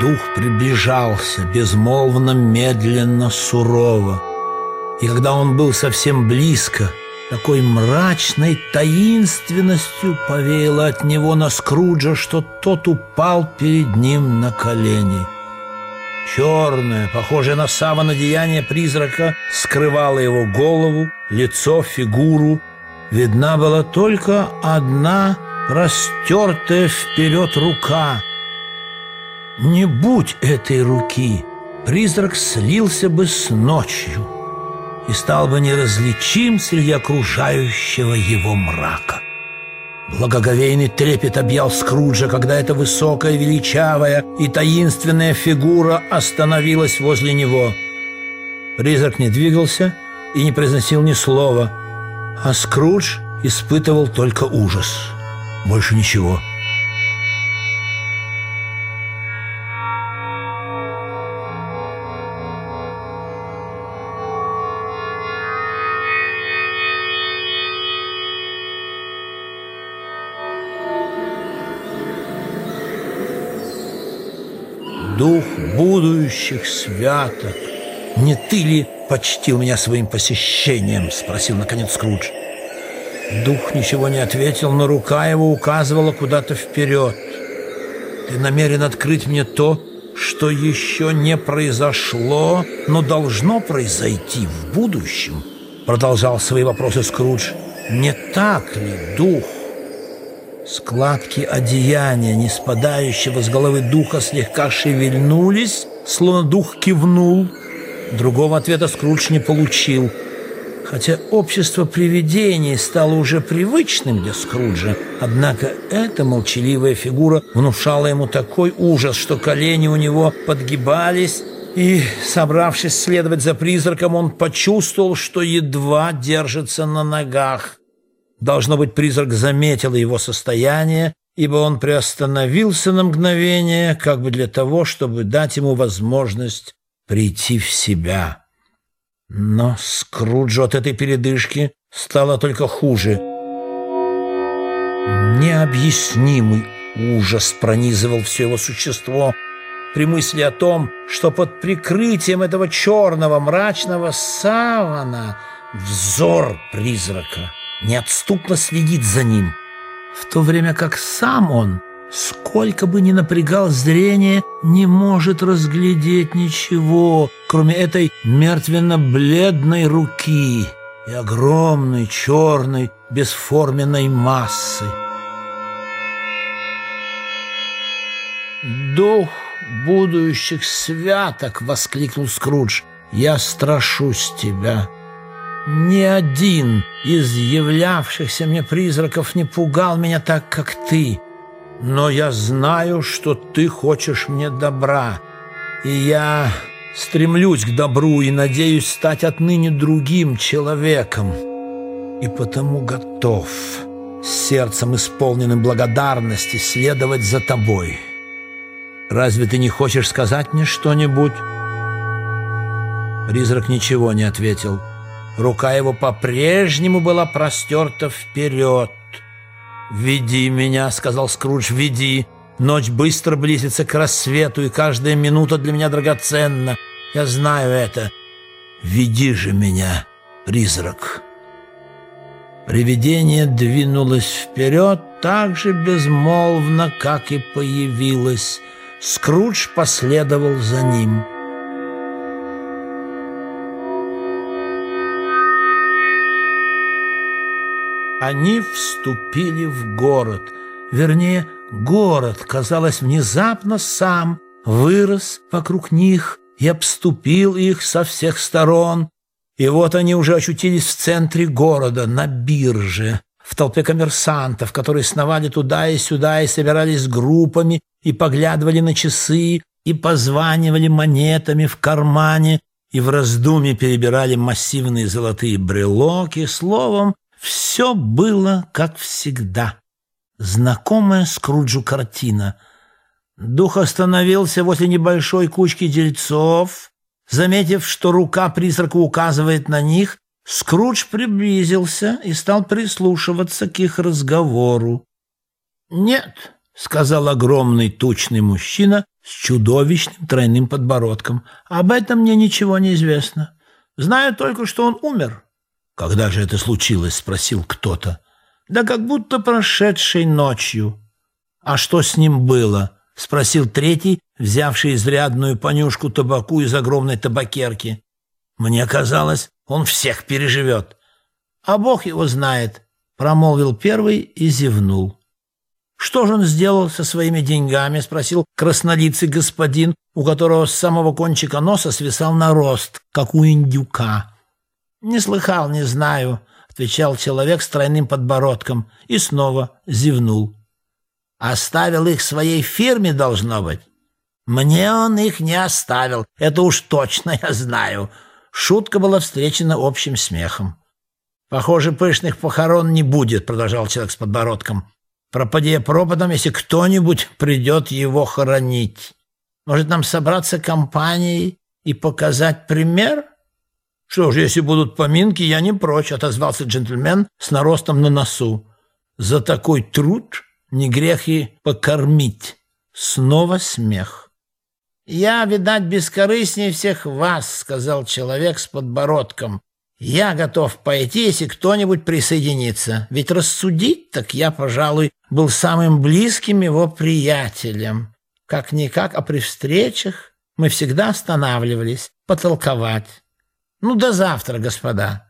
Дух приближался, безмолвно, медленно, сурово. И когда он был совсем близко, такой мрачной таинственностью повеяло от него на Скруджа, что тот упал перед ним на колени. Черное, похожее на саван одеяние призрака, скрывало его голову, лицо, фигуру. Видна была только одна расстертая вперед рука. Не будь этой руки, призрак слился бы с ночью и стал бы неразличим среди окружающего его мрака. Благоговейный трепет объял Скруджа, когда эта высокая, величавая и таинственная фигура остановилась возле него. Призрак не двигался и не произносил ни слова, а Скрудж испытывал только ужас – больше ничего. Святок, не ты ли почтил меня своим посещением? Спросил, наконец, Скрудж. Дух ничего не ответил, но рука его указывала куда-то вперед. «Ты намерен открыть мне то, что еще не произошло, но должно произойти в будущем?» Продолжал свои вопросы Скрудж. «Не так ли, дух?» Складки одеяния, не спадающего с головы духа, слегка шевельнулись, словно дух кивнул. Другого ответа Скрудж не получил – Хотя общество привидений стало уже привычным для Скруджа, однако эта молчаливая фигура внушала ему такой ужас, что колени у него подгибались, и, собравшись следовать за призраком, он почувствовал, что едва держится на ногах. Должно быть, призрак заметил его состояние, ибо он приостановился на мгновение, как бы для того, чтобы дать ему возможность прийти в себя. Но Скруджу от этой передышки стало только хуже. Необъяснимый ужас пронизывал все его существо при мысли о том, что под прикрытием этого черного мрачного савана взор призрака неотступно следит за ним, в то время как сам он сколько бы ни напрягал зрение, не может разглядеть ничего, кроме этой мертвенно-бледной руки и огромной черной бесформенной массы. «Дух будущих святок!» — воскликнул Скрудж. «Я страшусь тебя!» Ни один из являвшихся мне призраков не пугал меня так, как ты но я знаю, что ты хочешь мне добра, и я стремлюсь к добру и надеюсь стать отныне другим человеком, и потому готов сердцем исполненным благодарности следовать за тобой. Разве ты не хочешь сказать мне что-нибудь?» Призрак ничего не ответил. Рука его по-прежнему была простерта вперед, «Веди меня», — сказал Скрудж, — «веди. Ночь быстро близится к рассвету, и каждая минута для меня драгоценна. Я знаю это. Веди же меня, призрак». Привидение двинулось вперед так же безмолвно, как и появилось. Скрудж последовал за ним. Они вступили в город. Вернее, город, казалось, внезапно сам вырос вокруг них и обступил их со всех сторон. И вот они уже очутились в центре города, на бирже, в толпе коммерсантов, которые сновали туда и сюда и собирались группами и поглядывали на часы и позванивали монетами в кармане и в раздумье перебирали массивные золотые брелоки, словом, все было как всегда. Знакомая Скруджу картина. Дух остановился возле небольшой кучки дельцов. Заметив, что рука призрака указывает на них, Скрудж приблизился и стал прислушиваться к их разговору. «Нет», — сказал огромный тучный мужчина с чудовищным тройным подбородком. Об этом мне ничего не известно. Знаю только, что он умер. «Когда же это случилось?» — спросил кто-то. «Да как будто прошедшей ночью». «А что с ним было?» — спросил третий, взявший изрядную понюшку табаку из огромной табакерки. «Мне казалось, он всех переживет». «А Бог его знает», — промолвил первый и зевнул. «Что же он сделал со своими деньгами?» — спросил краснолицый господин, у которого с самого кончика носа свисал нарост, как у индюка. «Не слыхал, не знаю», — отвечал человек с тройным подбородком и снова зевнул. «Оставил их своей фирме, должно быть». «Мне он их не оставил, это уж точно я знаю». Шутка была встречена общим смехом. «Похоже, пышных похорон не будет», — продолжал человек с подбородком. «Пропади пропадом, если кто-нибудь придет его хоронить. Может, нам собраться компанией и показать пример?» «Что ж, если будут поминки, я не прочь», — отозвался джентльмен с наростом на носу. «За такой труд не грех и покормить». Снова смех. «Я, видать, бескорыстнее всех вас», — сказал человек с подбородком. Я готов пойти, если кто-нибудь присоединится. Ведь рассудить, так я, пожалуй, был самым близким его приятелем. Как-никак, а при встречах мы всегда останавливались потолковать. Ну, до завтра, господа.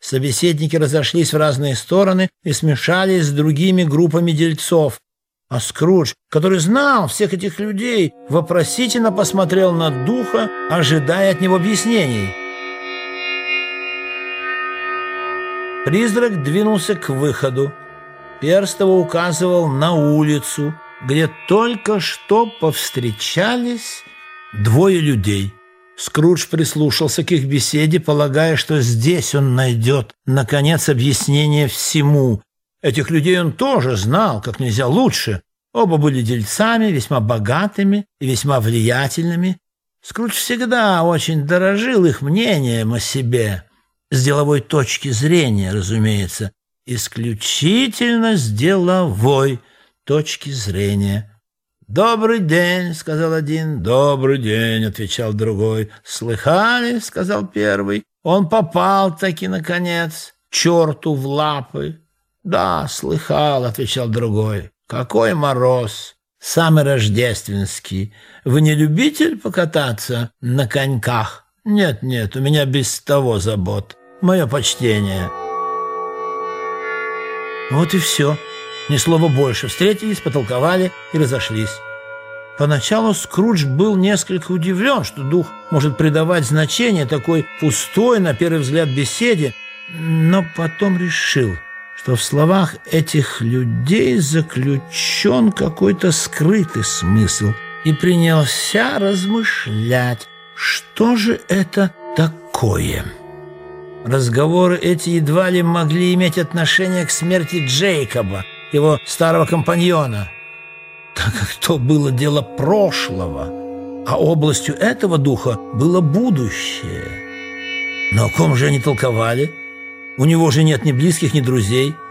Собеседники разошлись в разные стороны и смешались с другими группами дельцов. А Скрудж, который знал всех этих людей, вопросительно посмотрел на духа, ожидая от него объяснений. Призрак двинулся к выходу. Перстово указывал на улицу, где только что повстречались двое людей. Скрудж прислушался к их беседе, полагая, что здесь он найдет, наконец, объяснение всему. Этих людей он тоже знал, как нельзя лучше. Оба были дельцами, весьма богатыми и весьма влиятельными. Скрудж всегда очень дорожил их мнением о себе. С деловой точки зрения, разумеется. Исключительно с деловой точки зрения. «Добрый день», — сказал один. «Добрый день», — отвечал другой. «Слыхали?» — сказал первый. «Он попал таки, наконец, черту в лапы». «Да, слыхал», — отвечал другой. «Какой мороз! Самый рождественский. Вы не любитель покататься на коньках?» «Нет, нет, у меня без того забот. Мое почтение». Вот и все. Ни слова больше. Встретились, потолковали и разошлись. Поначалу Скрудж был несколько удивлен, что дух может придавать значение такой пустой, на первый взгляд, беседе, но потом решил, что в словах этих людей заключен какой-то скрытый смысл, и принялся размышлять, что же это такое. Разговоры эти едва ли могли иметь отношение к смерти Джейкоба, его старого компаньона, так как то было дело прошлого, а областью этого духа было будущее. Но о ком же они толковали? У него же нет ни близких, ни друзей –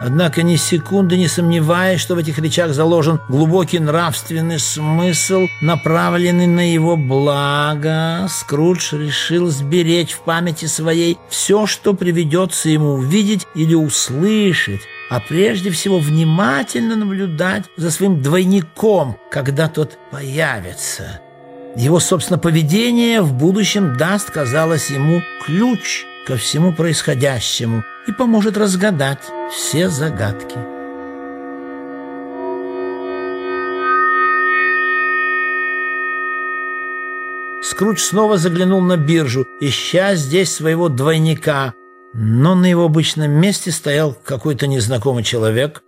Однако ни секунды не сомневаясь, что в этих речах заложен глубокий нравственный смысл, направленный на его благо, Скрудж решил сберечь в памяти своей все, что приведется ему увидеть или услышать, а прежде всего внимательно наблюдать за своим двойником, когда тот появится. Его, собственно, поведение в будущем даст, казалось ему, ключ ко всему происходящему – и поможет разгадать все загадки. Скрудж снова заглянул на биржу, ища здесь своего двойника, но на его обычном месте стоял какой-то незнакомый человек.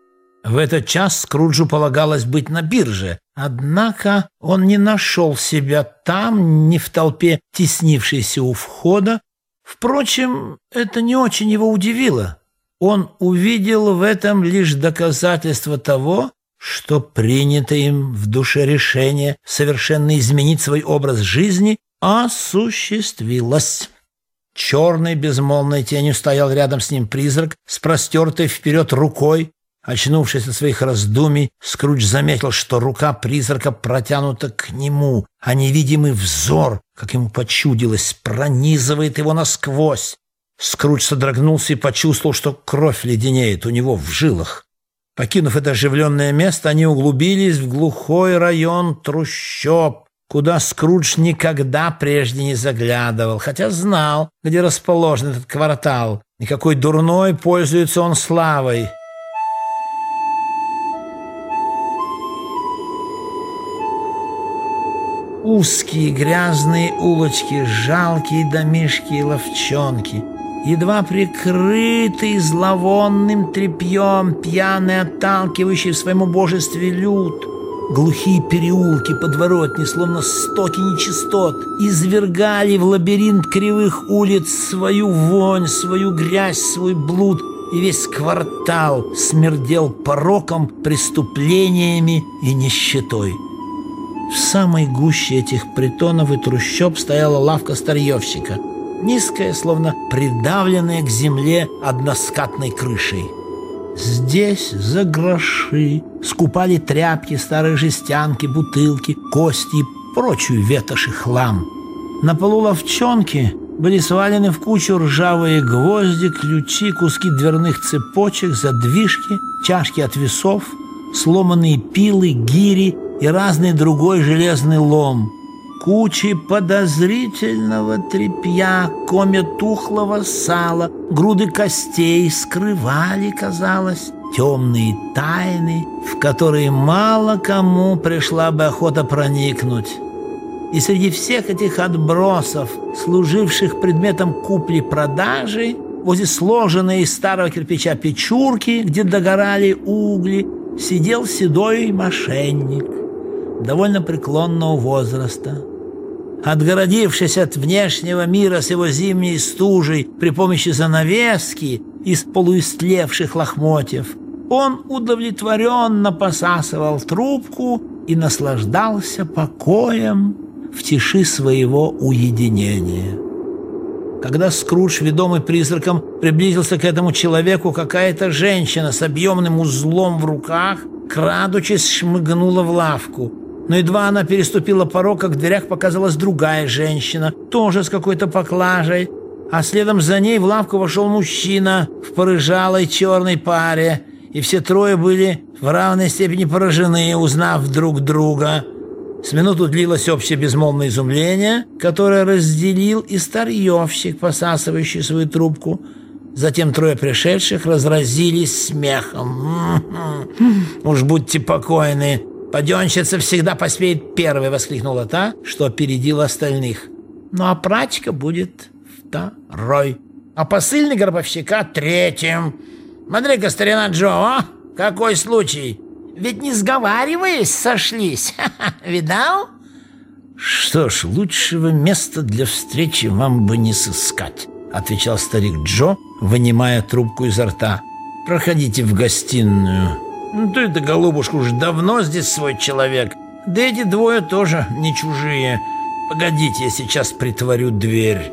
В этот час Скруджу полагалось быть на бирже, однако он не нашел себя там, ни в толпе, теснившейся у входа, Впрочем, это не очень его удивило. Он увидел в этом лишь доказательство того, что принято им в душе решение совершенно изменить свой образ жизни осуществилось. Черной безмолвной тенью стоял рядом с ним призрак с простертой вперед рукой, Очнувшись от своих раздумий, Скрудж заметил, что рука призрака протянута к нему, а невидимый взор, как ему почудилось, пронизывает его насквозь. Скрудж содрогнулся и почувствовал, что кровь леденеет у него в жилах. Покинув это оживленное место, они углубились в глухой район трущоб, куда Скрудж никогда прежде не заглядывал, хотя знал, где расположен этот квартал, и какой дурной пользуется он славой. Узкие грязные улочки, жалкие домишки и ловчонки, едва прикрытый зловонным тряпьем, пьяный, отталкивающий в своем убожестве люд, глухие переулки, подворотни, словно стоки нечистот, извергали в лабиринт кривых улиц свою вонь, свою грязь, свой блуд, и весь квартал смердел пороком, преступлениями и нищетой. В самой гуще этих притонов и трущоб стояла лавка старьевщика, низкая, словно придавленная к земле односкатной крышей. Здесь за гроши скупали тряпки, старые жестянки, бутылки, кости и прочую ветошь и хлам. На полу ловчонки были свалены в кучу ржавые гвозди, ключи, куски дверных цепочек, задвижки, чашки от весов, сломанные пилы, гири и разный другой железный лом, кучи подозрительного тряпья, комья тухлого сала, груды костей скрывали, казалось, темные тайны, в которые мало кому пришла бы охота проникнуть. И среди всех этих отбросов, служивших предметом купли-продажи, возле сложенной из старого кирпича печурки, где догорали угли, сидел седой мошенник довольно преклонного возраста. Отгородившись от внешнего мира с его зимней стужей при помощи занавески из полуистлевших лохмотьев, он удовлетворенно посасывал трубку и наслаждался покоем в тиши своего уединения. Когда Скрудж, ведомый призраком, приблизился к этому человеку, какая-то женщина с объемным узлом в руках, крадучись, шмыгнула в лавку – но едва она переступила порог, как в дверях показалась другая женщина, тоже с какой-то поклажей, а следом за ней в лавку вошел мужчина в порыжалой черной паре, и все трое были в равной степени поражены, узнав друг друга. С минуту длилось общее безмолвное изумление, которое разделил и старьевщик, посасывающий свою трубку. Затем трое пришедших разразились смехом. «Уж будьте покойны!» «Паденщица всегда поспеет первой!» — воскликнула та, что опередила остальных. «Ну а прачка будет второй, а посыльный гробовщика третьим. Смотри-ка, старина Джо, а? Какой случай? Ведь не сговариваясь сошлись. Видал?» «Что ж, лучшего места для встречи вам бы не сыскать», — отвечал старик Джо, вынимая трубку изо рта. «Проходите в гостиную». Ну ты-то, голубушка, уж давно здесь свой человек. Да эти двое тоже не чужие. Погодите, я сейчас притворю дверь».